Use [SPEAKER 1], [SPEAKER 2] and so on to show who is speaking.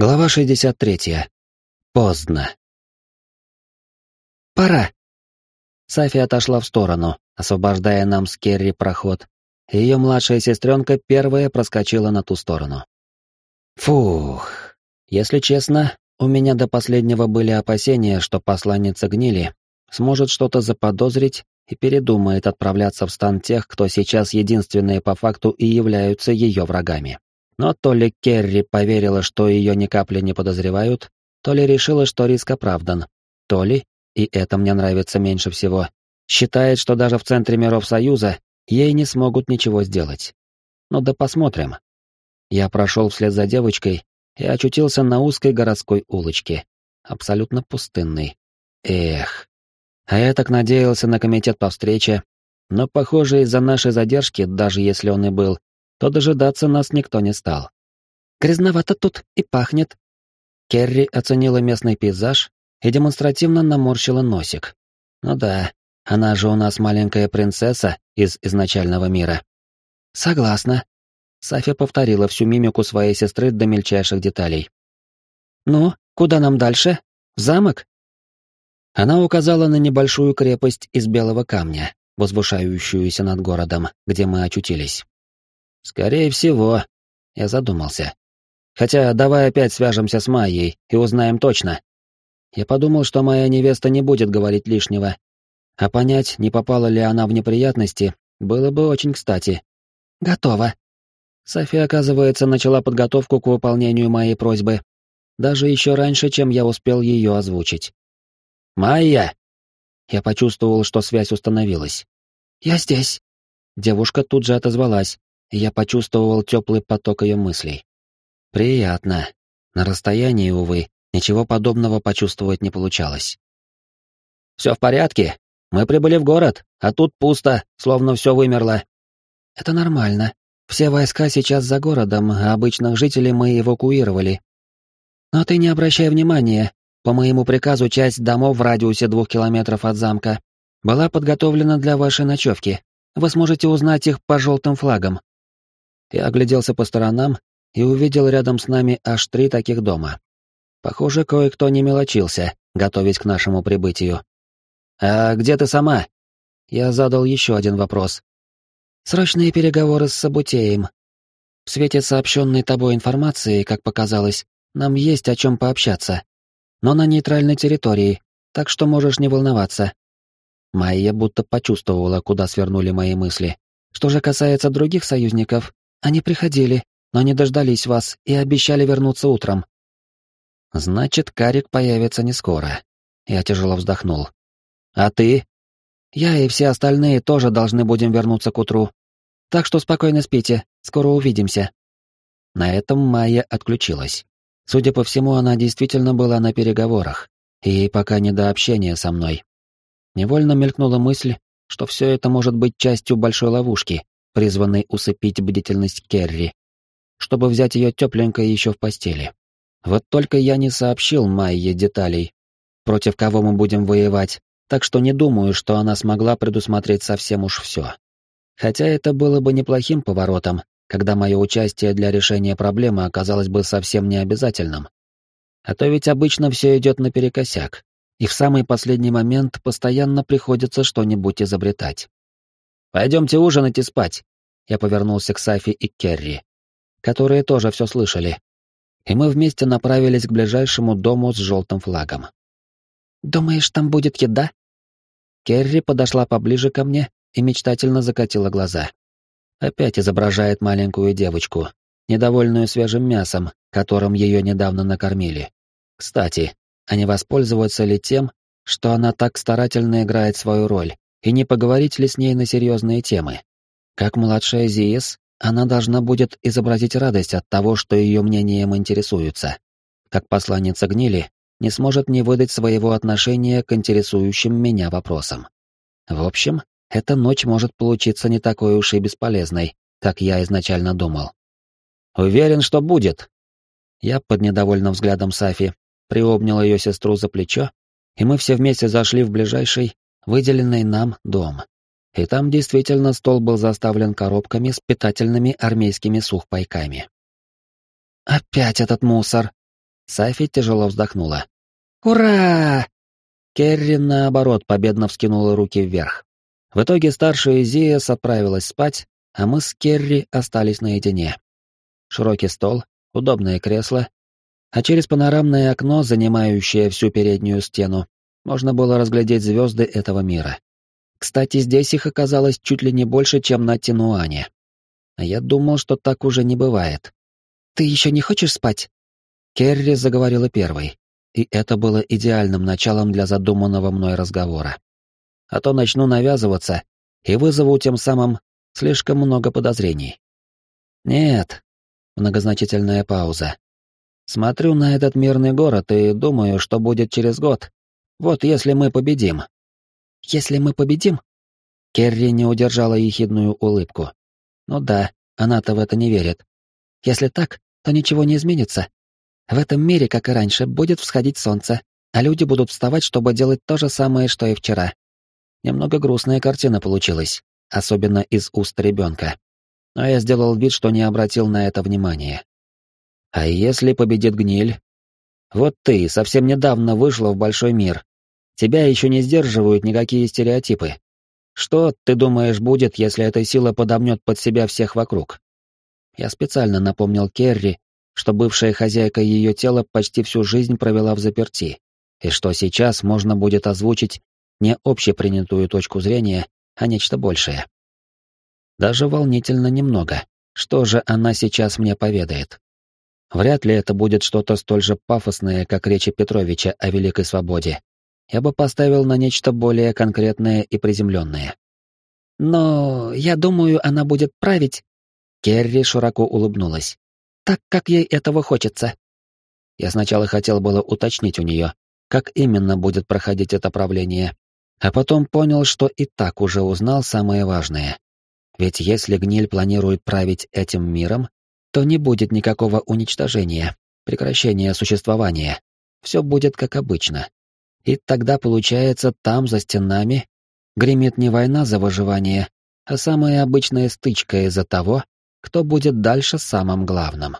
[SPEAKER 1] Глава 63. Поздно. «Пора!» Сафи отошла в сторону, освобождая нам с Керри проход. Ее младшая сестренка первая проскочила на ту сторону. Фух. Если честно, у меня до последнего были опасения, что посланница гнили сможет что-то заподозрить и передумает отправляться в стан тех, кто сейчас единственные по факту и являются ее врагами. Но то ли Керри поверила, что ее ни капли не подозревают, то ли решила, что риск оправдан, то ли, и это мне нравится меньше всего, считает, что даже в центре миров Союза ей не смогут ничего сделать. Ну да посмотрим. Я прошел вслед за девочкой и очутился на узкой городской улочке, абсолютно пустынной. Эх. А я так надеялся на комитет по встрече, но, похоже, из-за нашей задержки, даже если он и был, то дожидаться нас никто не стал. «Грязновато тут и пахнет». Керри оценила местный пейзаж и демонстративно наморщила носик. «Ну да, она же у нас маленькая принцесса из изначального мира». «Согласна». Сафия повторила всю мимику своей сестры до мельчайших деталей. «Ну, куда нам дальше? В замок?» Она указала на небольшую крепость из белого камня, возвышающуюся над городом, где мы очутились. Скорее всего, я задумался. Хотя давай опять свяжемся с Майей и узнаем точно. Я подумал, что моя невеста не будет говорить лишнего. А понять, не попала ли она в неприятности, было бы очень кстати. Готово. София, оказывается, начала подготовку к выполнению моей просьбы. Даже еще раньше, чем я успел ее озвучить. «Майя!» Я почувствовал, что связь установилась. «Я здесь». Девушка тут же отозвалась, я почувствовал теплый поток ее мыслей. Приятно. На расстоянии, увы, ничего подобного почувствовать не получалось. «Все в порядке. Мы прибыли в город, а тут пусто, словно все вымерло». «Это нормально. Все войска сейчас за городом, а обычных жителей мы эвакуировали. Но ты не обращай внимания. По моему приказу часть домов в радиусе двух километров от замка была подготовлена для вашей ночевки. Вы сможете узнать их по желтым флагам. Я огляделся по сторонам и увидел рядом с нами аж три таких дома. Похоже, кое-кто не мелочился, готовясь к нашему прибытию. «А где ты сама?» Я задал еще один вопрос. «Срочные переговоры с Сабутеем. В свете сообщенной тобой информации, как показалось, нам есть о чем пообщаться. Но на нейтральной территории, так что можешь не волноваться». Майя будто почувствовала, куда свернули мои мысли. Что же касается других союзников, они приходили, но не дождались вас и обещали вернуться утром. Значит, Карик появится не скоро. Я тяжело вздохнул. А ты? Я и все остальные тоже должны будем вернуться к утру. Так что спокойно спите, скоро увидимся. На этом Майя отключилась. Судя по всему, она действительно была на переговорах, и пока не до общения со мной. Невольно мелькнула мысль, что все это может быть частью большой ловушки, призванный усыпить бдительность Керри, чтобы взять ее тепленькой еще в постели. Вот только я не сообщил Майе деталей, против кого мы будем воевать, так что не думаю, что она смогла предусмотреть совсем уж все. Хотя это было бы неплохим поворотом, когда мое участие для решения проблемы оказалось бы совсем не обязательным. А то ведь обычно все идет наперекосяк, и в самый последний момент постоянно приходится что-нибудь изобретать. «Пойдемте ужинать и спать», я повернулся к Сафи и Керри, которые тоже все слышали. И мы вместе направились к ближайшему дому с желтым флагом. «Думаешь, там будет еда?» Керри подошла поближе ко мне и мечтательно закатила глаза. Опять изображает маленькую девочку, недовольную свежим мясом, которым ее недавно накормили. Кстати, а не воспользоваться ли тем, что она так старательно играет свою роль, и не поговорить ли с ней на серьезные темы? Как младшая Зиес, она должна будет изобразить радость от того, что ее мнением интересуются. Как посланница гнили, не сможет не выдать своего отношения к интересующим меня вопросам. В общем, эта ночь может получиться не такой уж и бесполезной, как я изначально думал. «Уверен, что будет». Я под недовольным взглядом Сафи приобнял ее сестру за плечо, и мы все вместе зашли в ближайший, выделенный нам, дом и там действительно стол был заставлен коробками с питательными армейскими сухпайками. «Опять этот мусор!» Сафи тяжело вздохнула. «Ура!» Керри, наоборот, победно вскинула руки вверх. В итоге старшая Зиас отправилась спать, а мы с Керри остались наедине. Широкий стол, удобное кресло, а через панорамное окно, занимающее всю переднюю стену, можно было разглядеть звезды этого мира. Кстати, здесь их оказалось чуть ли не больше, чем на Тинуане. А я думал, что так уже не бывает. «Ты еще не хочешь спать?» Керри заговорила первой, и это было идеальным началом для задуманного мной разговора. А то начну навязываться и вызову тем самым слишком много подозрений. «Нет», — многозначительная пауза. «Смотрю на этот мирный город и думаю, что будет через год. Вот если мы победим». «Если мы победим?» Керри не удержала ехидную улыбку. «Ну да, она-то в это не верит. Если так, то ничего не изменится. В этом мире, как и раньше, будет всходить солнце, а люди будут вставать, чтобы делать то же самое, что и вчера. Немного грустная картина получилась, особенно из уст ребенка. Но я сделал вид, что не обратил на это внимания. А если победит гниль? Вот ты совсем недавно вышла в большой мир. Тебя еще не сдерживают никакие стереотипы. Что, ты думаешь, будет, если эта сила подомнет под себя всех вокруг? Я специально напомнил Керри, что бывшая хозяйка ее тела почти всю жизнь провела в заперти, и что сейчас можно будет озвучить не общепринятую точку зрения, а нечто большее. Даже волнительно немного. Что же она сейчас мне поведает? Вряд ли это будет что-то столь же пафосное, как речи Петровича о великой свободе. Я бы поставил на нечто более конкретное и приземленное. Но я думаю, она будет править. Керри широко улыбнулась так, как ей этого хочется. Я сначала хотел было уточнить у нее, как именно будет проходить это правление, а потом понял, что и так уже узнал самое важное. Ведь если гниль планирует править этим миром, то не будет никакого уничтожения, прекращения существования. Все будет как обычно. И тогда, получается, там, за стенами, гремит не война за выживание, а самая обычная стычка из-за того, кто будет дальше самым главным.